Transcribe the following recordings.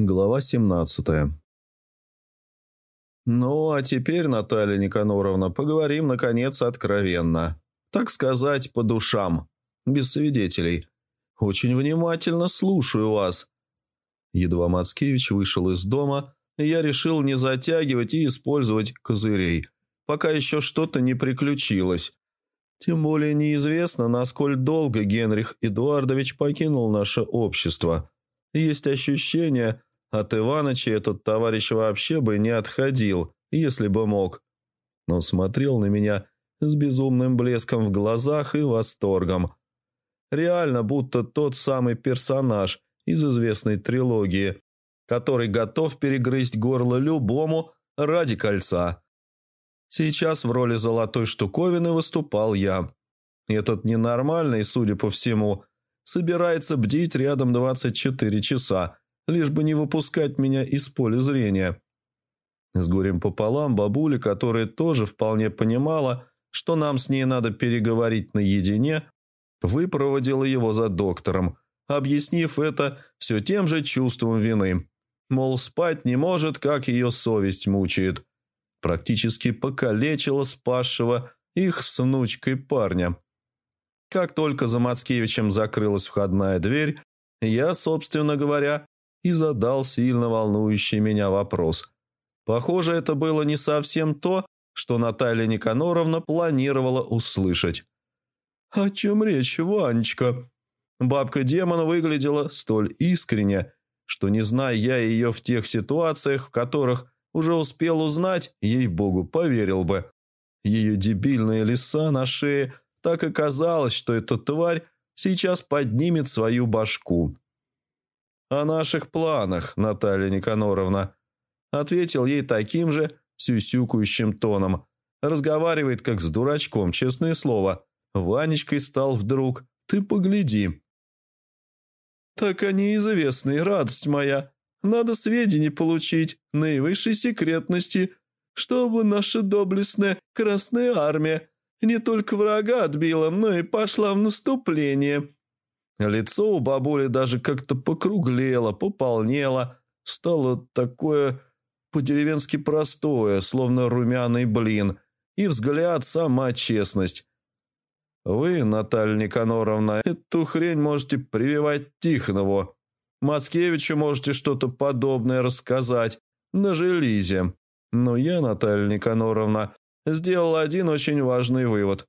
Глава 17 Ну, а теперь, Наталья Никаноровна, поговорим, наконец, откровенно. Так сказать, по душам, без свидетелей. Очень внимательно слушаю вас. Едва Мацкевич вышел из дома, я решил не затягивать и использовать козырей, пока еще что-то не приключилось. Тем более неизвестно, насколько долго Генрих Эдуардович покинул наше общество. Есть ощущение, от Иваныча этот товарищ вообще бы не отходил, если бы мог. Но смотрел на меня с безумным блеском в глазах и восторгом. Реально, будто тот самый персонаж из известной трилогии, который готов перегрызть горло любому ради кольца. Сейчас в роли золотой штуковины выступал я. Этот ненормальный, судя по всему, собирается бдить рядом 24 часа, лишь бы не выпускать меня из поля зрения. С горем пополам бабуля, которая тоже вполне понимала, что нам с ней надо переговорить наедине, выпроводила его за доктором, объяснив это все тем же чувством вины. Мол, спать не может, как ее совесть мучает. Практически покалечила спасшего их с внучкой парня. Как только за Мацкевичем закрылась входная дверь, я, собственно говоря, и задал сильно волнующий меня вопрос. Похоже, это было не совсем то, что Наталья Никаноровна планировала услышать. «О чем речь, Ванечка?» Бабка-демон выглядела столь искренне, что, не зная я ее в тех ситуациях, в которых уже успел узнать, ей-богу, поверил бы. Ее дебильные леса на шее так и казалось, что эта тварь сейчас поднимет свою башку. «О наших планах, Наталья Никаноровна», ответил ей таким же сюсюкающим тоном. Разговаривает как с дурачком, честное слово. Ванечкой стал вдруг. Ты погляди. «Так они известны, радость моя. Надо сведения получить, наивысшей секретности, чтобы наша доблестная Красная Армия не только врага отбила, но и пошла в наступление». Лицо у бабули даже как-то покруглело, пополнело, стало такое по-деревенски простое, словно румяный блин, и взгляд сама честность. Вы, Наталья Никаноровна, эту хрень можете прививать Тихонову. Мацкевичу можете что-то подобное рассказать на железе. Но я, Наталья Никаноровна, сделал один очень важный вывод.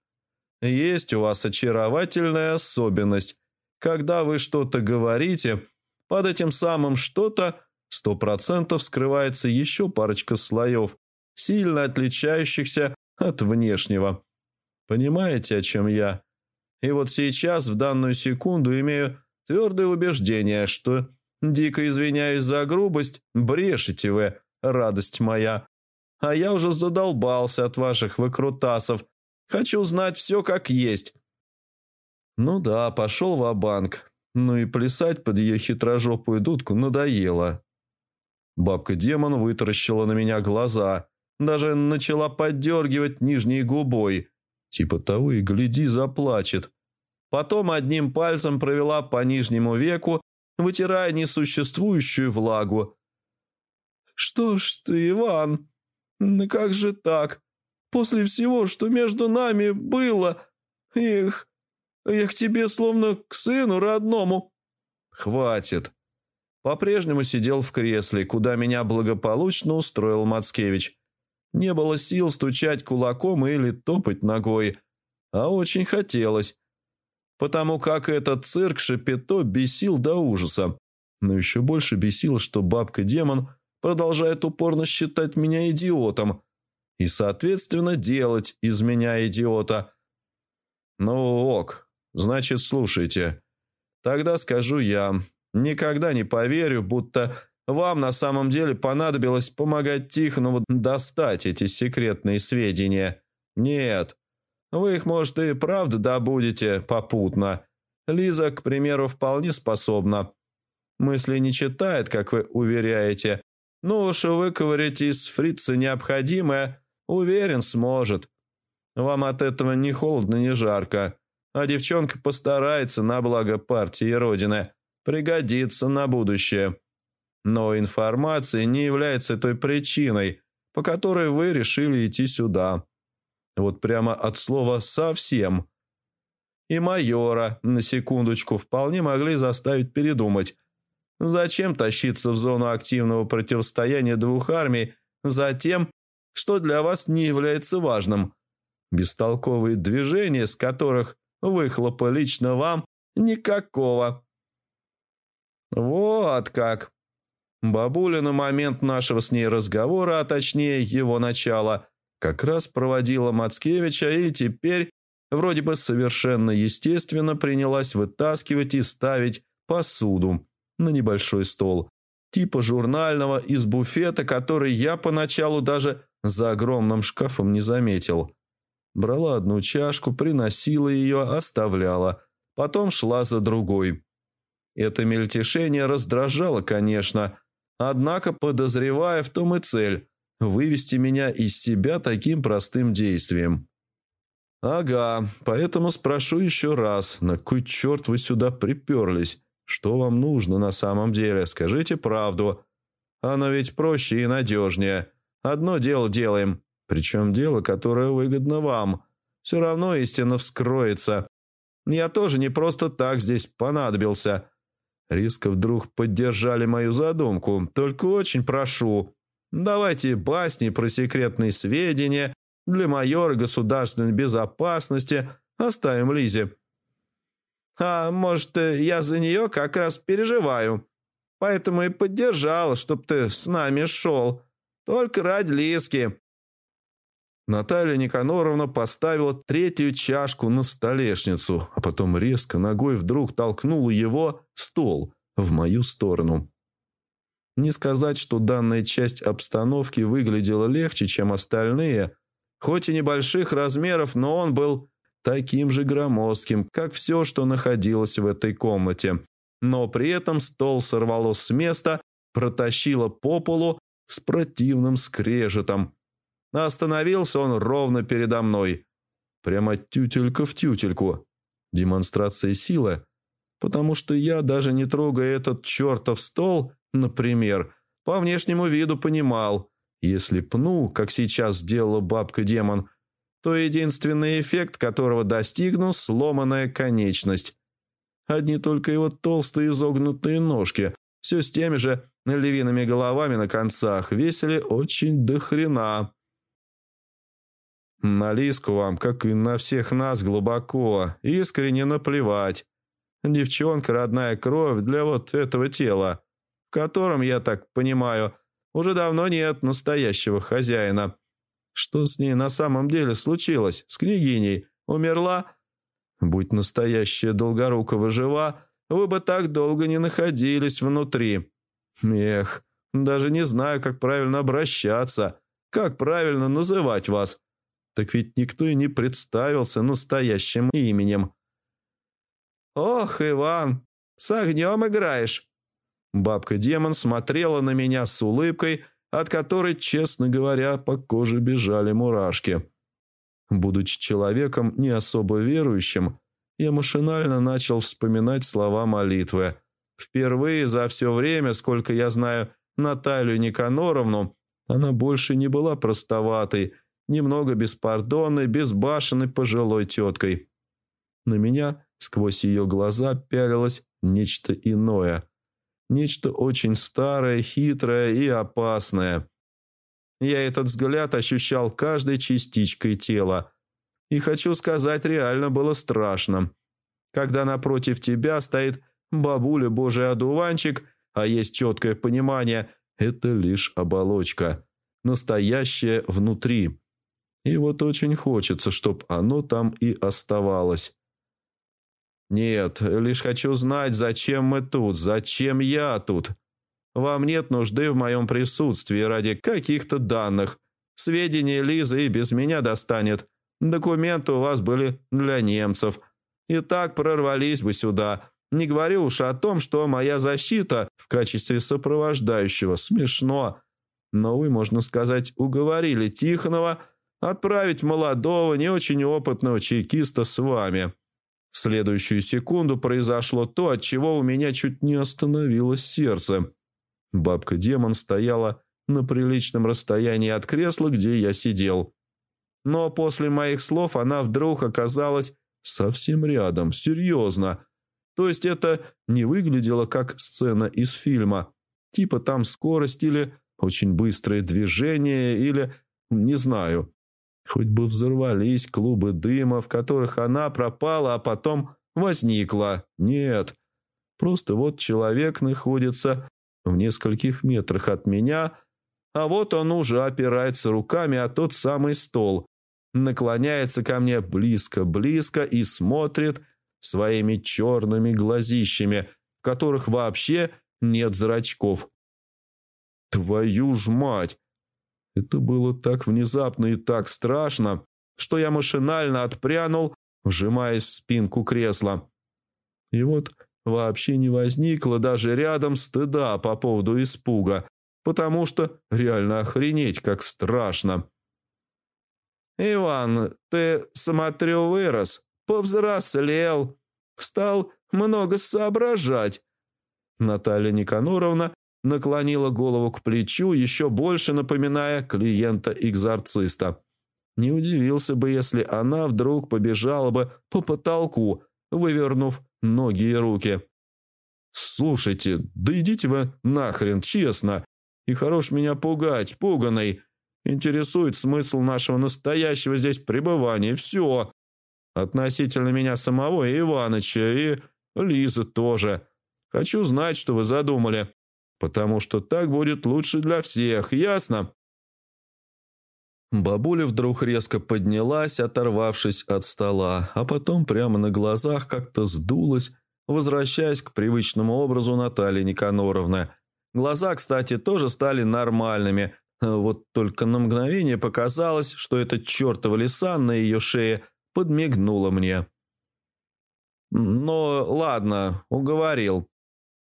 Есть у вас очаровательная особенность – когда вы что-то говорите, под этим самым что-то сто процентов скрывается еще парочка слоев, сильно отличающихся от внешнего. Понимаете, о чем я? И вот сейчас, в данную секунду, имею твердое убеждение, что, дико извиняюсь за грубость, брешете вы, радость моя. А я уже задолбался от ваших выкрутасов. Хочу знать все как есть. Ну да, пошел в банк Ну и плясать под ее хитрожопую дудку надоело. Бабка-демон вытаращила на меня глаза, даже начала поддергивать нижней губой. Типа того и гляди, заплачет. Потом одним пальцем провела по нижнему веку, вытирая несуществующую влагу. «Что ж ты, Иван? Ну как же так? После всего, что между нами было... Их, я к тебе словно к сыну родному». «Хватит». По-прежнему сидел в кресле, куда меня благополучно устроил Мацкевич. Не было сил стучать кулаком или топать ногой, а очень хотелось. Потому как этот цирк Шапито бесил до ужаса. Но еще больше бесил, что бабка-демон продолжает упорно считать меня идиотом и, соответственно, делать из меня идиота. Ну ок, Значит, слушайте. Тогда скажу я. Никогда не поверю, будто вам на самом деле понадобилось помогать Тихонову достать эти секретные сведения. Нет. Вы их, может, и правда добудете попутно. Лиза, к примеру, вполне способна. Мысли не читает, как вы уверяете. Ну уж выковырять из фрица необходимое, уверен, сможет. Вам от этого ни холодно, ни жарко. А девчонка постарается на благо партии и Родины. Пригодится на будущее. Но информация не является той причиной, по которой вы решили идти сюда. Вот прямо от слова «совсем». И майора, на секундочку, вполне могли заставить передумать. Зачем тащиться в зону активного противостояния двух армий за тем, что для вас не является важным? Бестолковые движения, с которых выхлопа лично вам никакого. Вот как. Бабуля на момент нашего с ней разговора, а точнее его начала, как раз проводила Мацкевича и теперь, вроде бы совершенно естественно, принялась вытаскивать и ставить посуду на небольшой стол, типа журнального из буфета, который я поначалу даже за огромным шкафом не заметил. Брала одну чашку, приносила ее, оставляла, потом шла за другой. Это мельтешение раздражало, конечно, однако, подозревая в том и цель – вывести меня из себя таким простым действием. «Ага, поэтому спрошу еще раз, на кой черт вы сюда приперлись? Что вам нужно на самом деле? Скажите правду. Оно ведь проще и надежнее. Одно дело делаем, причем дело, которое выгодно вам. Все равно истина вскроется. Я тоже не просто так здесь понадобился. Риска вдруг поддержали мою задумку. Только очень прошу, давайте басни про секретные сведения для майора государственной безопасности оставим Лизе. А может, я за нее как раз переживаю. Поэтому и поддержала, чтоб ты с нами шел. Только ради Лиски. Наталья Никаноровна поставила третью чашку на столешницу, а потом резко ногой вдруг толкнула его, стол, в мою сторону. Не сказать, что данная часть обстановки выглядела легче, чем остальные, хоть и небольших размеров, но он был таким же громоздким, как все, что находилось в этой комнате. Но при этом стол сорвало с места, протащило по полу с противным скрежетом – Остановился он ровно передо мной. Прямо тютелька в тютельку. Демонстрация силы. Потому что я, даже не трогая этот чертов стол, например, по внешнему виду понимал, если пну, как сейчас сделала бабка-демон, то единственный эффект, которого достигну – сломанная конечность. Одни только его толстые изогнутые ножки, все с теми же львиными головами на концах, весили очень дохрена. На Лиску вам, как и на всех нас, глубоко, искренне наплевать. Девчонка родная кровь для вот этого тела, в котором, я так понимаю, уже давно нет настоящего хозяина. Что с ней на самом деле случилось? С княгиней? Умерла? Будь настоящая Долгорукова жива, вы бы так долго не находились внутри. Эх, даже не знаю, как правильно обращаться, как правильно называть вас так ведь никто и не представился настоящим именем. «Ох, Иван, с огнем играешь!» Бабка-демон смотрела на меня с улыбкой, от которой, честно говоря, по коже бежали мурашки. Будучи человеком не особо верующим, я машинально начал вспоминать слова молитвы. Впервые за все время, сколько я знаю Наталью Никаноровну, она больше не была простоватой немного беспардонной, безбашенной пожилой теткой. На меня сквозь ее глаза пялилось нечто иное. Нечто очень старое, хитрое и опасное. Я этот взгляд ощущал каждой частичкой тела. И хочу сказать, реально было страшно. Когда напротив тебя стоит бабуля божий одуванчик, а есть четкое понимание, это лишь оболочка. Настоящее внутри. И вот очень хочется, чтоб оно там и оставалось. Нет, лишь хочу знать, зачем мы тут, зачем я тут. Вам нет нужды в моем присутствии ради каких-то данных. Сведения Лизы и без меня достанет. Документы у вас были для немцев. И так прорвались бы сюда. Не говорю уж о том, что моя защита в качестве сопровождающего смешно. Но вы, можно сказать, уговорили Тихонова отправить молодого, не очень опытного чекиста с вами. В следующую секунду произошло то, от чего у меня чуть не остановилось сердце. Бабка-демон стояла на приличном расстоянии от кресла, где я сидел. Но после моих слов она вдруг оказалась совсем рядом, серьезно. То есть это не выглядело как сцена из фильма. Типа там скорость или очень быстрое движение или... не знаю. Хоть бы взорвались клубы дыма, в которых она пропала, а потом возникла. Нет. Просто вот человек находится в нескольких метрах от меня, а вот он уже опирается руками о тот самый стол, наклоняется ко мне близко-близко и смотрит своими черными глазищами, в которых вообще нет зрачков. Твою ж мать! Это было так внезапно и так страшно, что я машинально отпрянул, вжимаясь в спинку кресла. И вот вообще не возникло даже рядом стыда по поводу испуга, потому что реально охренеть как страшно. «Иван, ты, смотрю, вырос, повзрослел, стал много соображать». Наталья Никаноровна наклонила голову к плечу, еще больше напоминая клиента-экзорциста. Не удивился бы, если она вдруг побежала бы по потолку, вывернув ноги и руки. «Слушайте, да идите вы нахрен, честно, и хорош меня пугать, пуганый. Интересует смысл нашего настоящего здесь пребывания. Все. Относительно меня самого и Иваныча, и Лизы тоже. Хочу знать, что вы задумали. Потому что так будет лучше для всех, ясно?» Бабуля вдруг резко поднялась, оторвавшись от стола, а потом прямо на глазах как-то сдулась, возвращаясь к привычному образу Натальи Никаноровны. Глаза, кстати, тоже стали нормальными, вот только на мгновение показалось, что эта чертова лиса на ее шее подмигнула мне. «Ну, ладно, уговорил».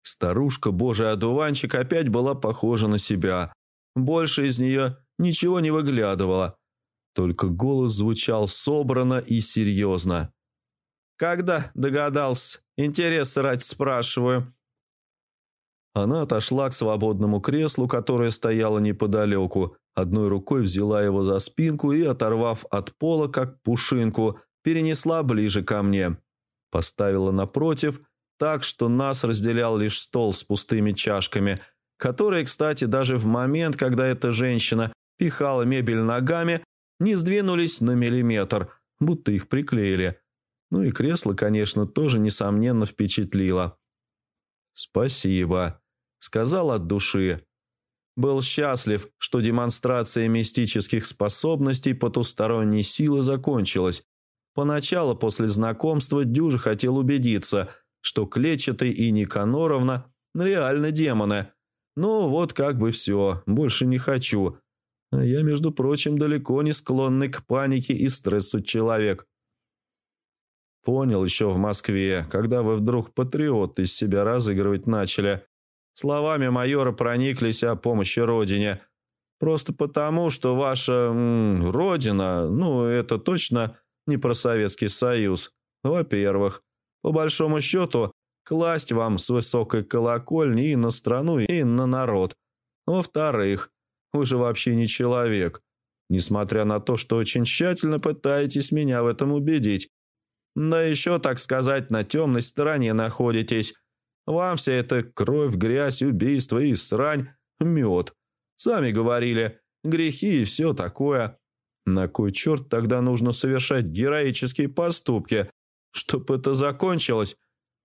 Старушка, божий одуванчик, опять была похожа на себя. Больше из нее ничего не выглядывало. Только голос звучал собрано и серьезно. «Когда догадался? Интерес ради спрашиваю. Она отошла к свободному креслу, которое стояло неподалеку, одной рукой взяла его за спинку и, оторвав от пола, как пушинку, перенесла ближе ко мне. Поставила напротив, так что нас разделял лишь стол с пустыми чашками, которые, кстати, даже в момент, когда эта женщина пихала мебель ногами, не сдвинулись на миллиметр, будто их приклеили. Ну и кресло, конечно, тоже, несомненно, впечатлило. «Спасибо», сказал от души. Был счастлив, что демонстрация мистических способностей потусторонней силы закончилась. Поначалу после знакомства Дюжа хотел убедиться, что Клетчатый и Никаноровна реально демоны. Ну вот как бы все, больше не хочу. А я, между прочим, далеко не склонный к панике и стрессу человек. Понял еще в Москве, когда вы вдруг патриот из себя разыгрывать начали. Словами майора прониклись о помощи родине. Просто потому, что ваша м, родина, ну, это точно не про Советский Союз. Во-первых, по большому счету, класть вам с высокой колокольни и на страну, и на народ. Во-вторых, вы же вообще не человек, несмотря на то, что очень тщательно пытаетесь меня в этом убедить. Да еще, так сказать, на темной стороне находитесь. Вам вся эта кровь, грязь, убийство и срань – мед. Сами говорили, грехи и все такое. На кой черт тогда нужно совершать героические поступки, чтоб это закончилось,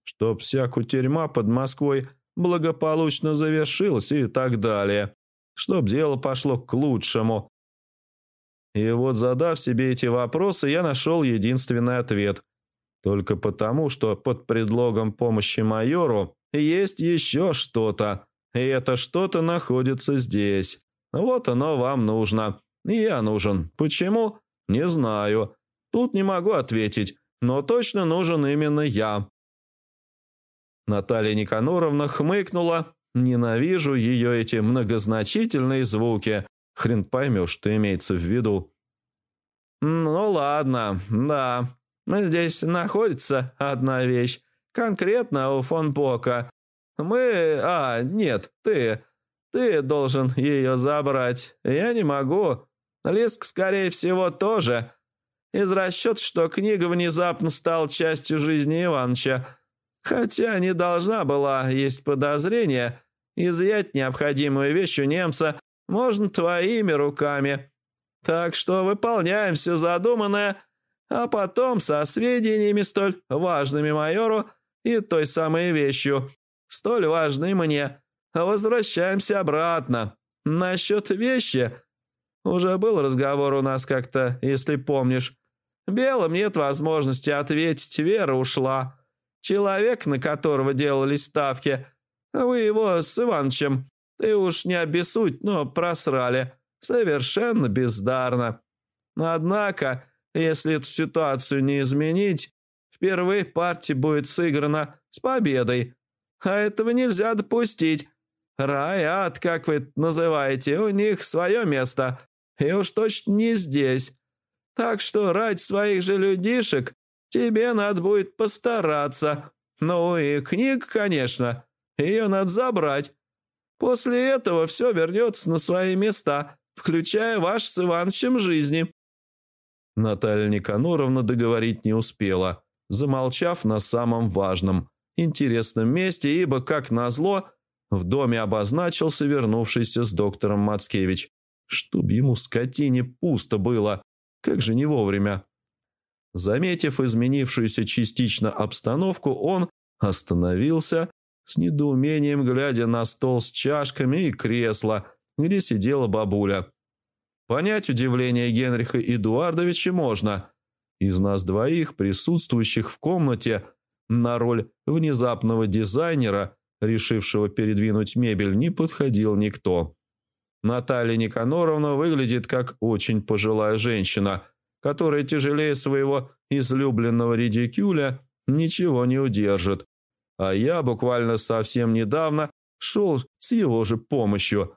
чтоб вся кутерьма под Москвой благополучно завершилась и так далее, чтоб дело пошло к лучшему. И вот задав себе эти вопросы, я нашел единственный ответ. Только потому, что под предлогом помощи майору есть еще что-то, и это что-то находится здесь. Вот оно вам нужно. И я нужен. Почему? Не знаю. Тут не могу ответить, но точно нужен именно я. Наталья Никаноровна хмыкнула. Ненавижу ее эти многозначительные звуки. Хрен поймешь, что имеется в виду. Ну ладно, да, Здесь находится одна вещь. Конкретно у фон Бока. Мы... А, нет, ты. Ты должен ее забрать. Я не могу. Лиск, скорее всего, тоже. Из расчета, что книга внезапно стала частью жизни Иваныча. Хотя не должна была, есть подозрение, изъять необходимую вещь у немца можно твоими руками. Так что выполняем все задуманное, а потом со сведениями столь важными майору и той самой вещью, столь важной мне, возвращаемся обратно. Насчет вещи уже был разговор у нас как-то, если помнишь. Белым нет возможности ответить, Вера ушла. Человек, на которого делались ставки, вы его с Иванычем, ты уж не обессудь, но просрали. Совершенно бездарно. Однако, если эту ситуацию не изменить, впервые партия будет сыграна с победой. А этого нельзя допустить. Рай, ад, как вы это называете, у них свое место. И уж точно не здесь. Так что ради своих же людишек тебе надо будет постараться. Ну и книг, конечно, ее надо забрать. После этого все вернется на свои места, включая ваш с Иванычем жизни». Наталья Никаноровна договорить не успела, замолчав на самом важном, интересном месте, ибо, как назло, в доме обозначился вернувшийся с доктором Мацкевич, чтоб ему скотине пусто было, как же не вовремя. Заметив изменившуюся частично обстановку, он остановился, с недоумением глядя на стол с чашками и кресло, где сидела бабуля. Понять удивление Генриха Эдуардовича можно. Из нас двоих, присутствующих в комнате, на роль внезапного дизайнера, решившего передвинуть мебель, не подходил никто. Наталья Никаноровна выглядит как очень пожилая женщина, которая тяжелее своего излюбленного редикюля ничего не удержит. А я буквально совсем недавно шел с его же помощью.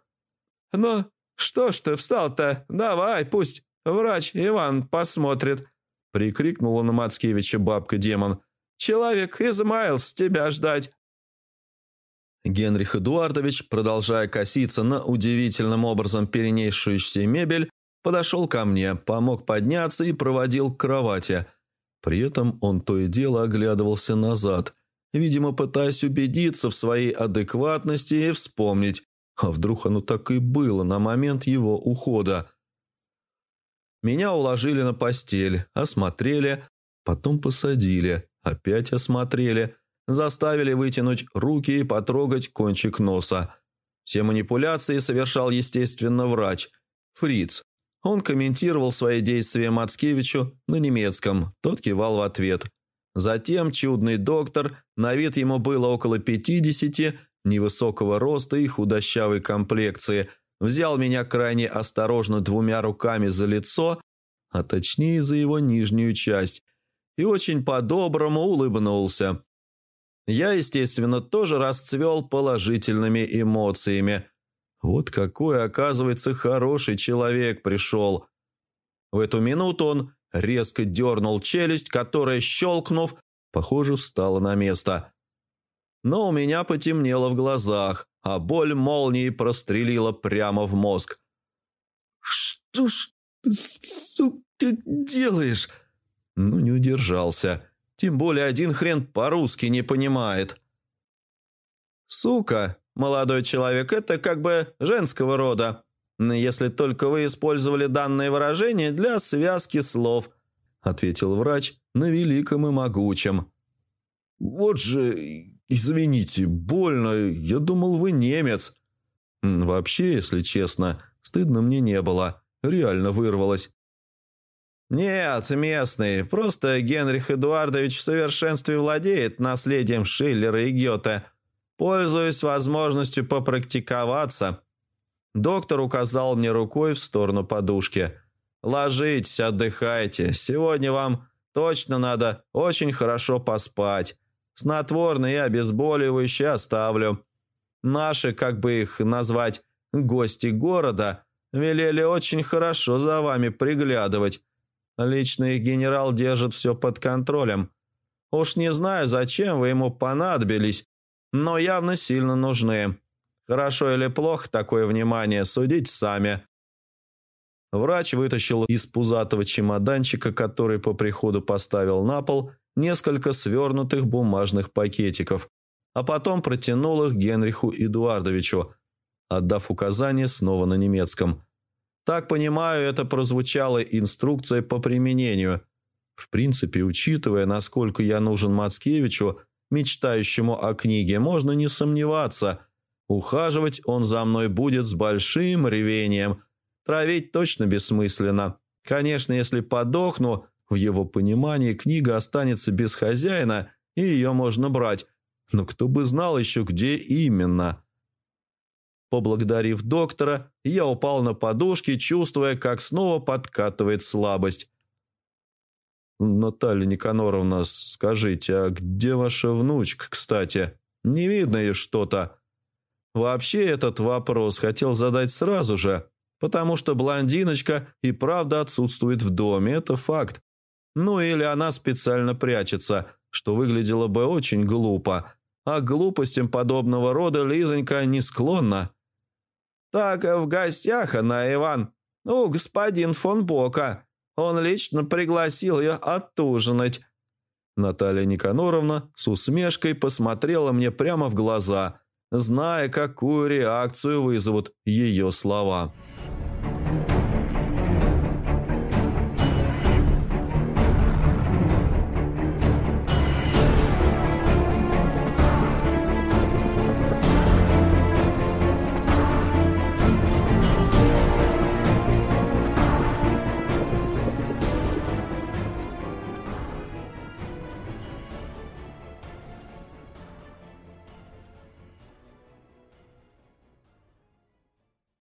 «Ну, что ж ты встал-то? Давай, пусть врач Иван посмотрит», прикрикнула на Мацкевича бабка-демон. «Человек измаялся тебя ждать». Генрих Эдуардович, продолжая коситься на удивительным образом перенесшуюся мебель, подошел ко мне, помог подняться и проводил к кровати. При этом он то и дело оглядывался назад, видимо, пытаясь убедиться в своей адекватности и вспомнить, а вдруг оно так и было на момент его ухода. Меня уложили на постель, осмотрели, потом посадили, опять осмотрели – заставили вытянуть руки и потрогать кончик носа. Все манипуляции совершал, естественно, врач. Фриц. Он комментировал свои действия Мацкевичу на немецком, тот кивал в ответ. Затем чудный доктор, на вид ему было около пятидесяти, невысокого роста и худощавой комплекции, взял меня крайне осторожно двумя руками за лицо, а точнее за его нижнюю часть, и очень по-доброму улыбнулся. Я, естественно, тоже расцвел положительными эмоциями. Вот какой, оказывается, хороший человек пришел. В эту минуту он резко дернул челюсть, которая, щелкнув, похоже, встала на место. Но у меня потемнело в глазах, а боль молнией прострелила прямо в мозг. «Что ж сука, делаешь?» Ну, не удержался. Тем более один хрен по-русски не понимает. «Сука, молодой человек, это как бы женского рода, если только вы использовали данное выражение для связки слов», ответил врач на великом и могучем. «Вот же, извините, больно, я думал, вы немец». Вообще, если честно, стыдно мне не было, реально вырвалось. «Нет, местный. Просто Генрих Эдуардович в совершенстве владеет наследием Шиллера и Гёте. Пользуясь возможностью попрактиковаться». Доктор указал мне рукой в сторону подушки. «Ложитесь, отдыхайте. Сегодня вам точно надо очень хорошо поспать. Снотворные и обезболивающие оставлю. Наши, как бы их назвать, гости города, велели очень хорошо за вами приглядывать». Лично их генерал держит все под контролем. Уж не знаю, зачем вы ему понадобились, но явно сильно нужны. Хорошо или плохо такое внимание, судите сами». Врач вытащил из пузатого чемоданчика, который по приходу поставил на пол, несколько свернутых бумажных пакетиков, а потом протянул их Генриху Эдуардовичу, отдав указание снова на немецком. Так понимаю, это прозвучала инструкция по применению. В принципе, учитывая, насколько я нужен Мацкевичу, мечтающему о книге, можно не сомневаться. Ухаживать он за мной будет с большим ревением – Травить точно бессмысленно. Конечно, если подохну, в его понимании книга останется без хозяина, и ее можно брать. Но кто бы знал еще, где именно. Поблагодарив доктора, я упал на подушки, чувствуя, как снова подкатывает слабость. «Наталья Никаноровна, скажите, а где ваша внучка, кстати? Не видно ей что-то?» Вообще этот вопрос хотел задать сразу же, потому что блондиночка и правда отсутствует в доме, это факт. Ну или она специально прячется, что выглядело бы очень глупо. А глупостям подобного рода Лизонька не склонна. «Так, в гостях она, Иван. Ну, господин фон Бока. Он лично пригласил ее отужинать». Наталья Никаноровна с усмешкой посмотрела мне прямо в глаза, зная, какую реакцию вызовут ее слова.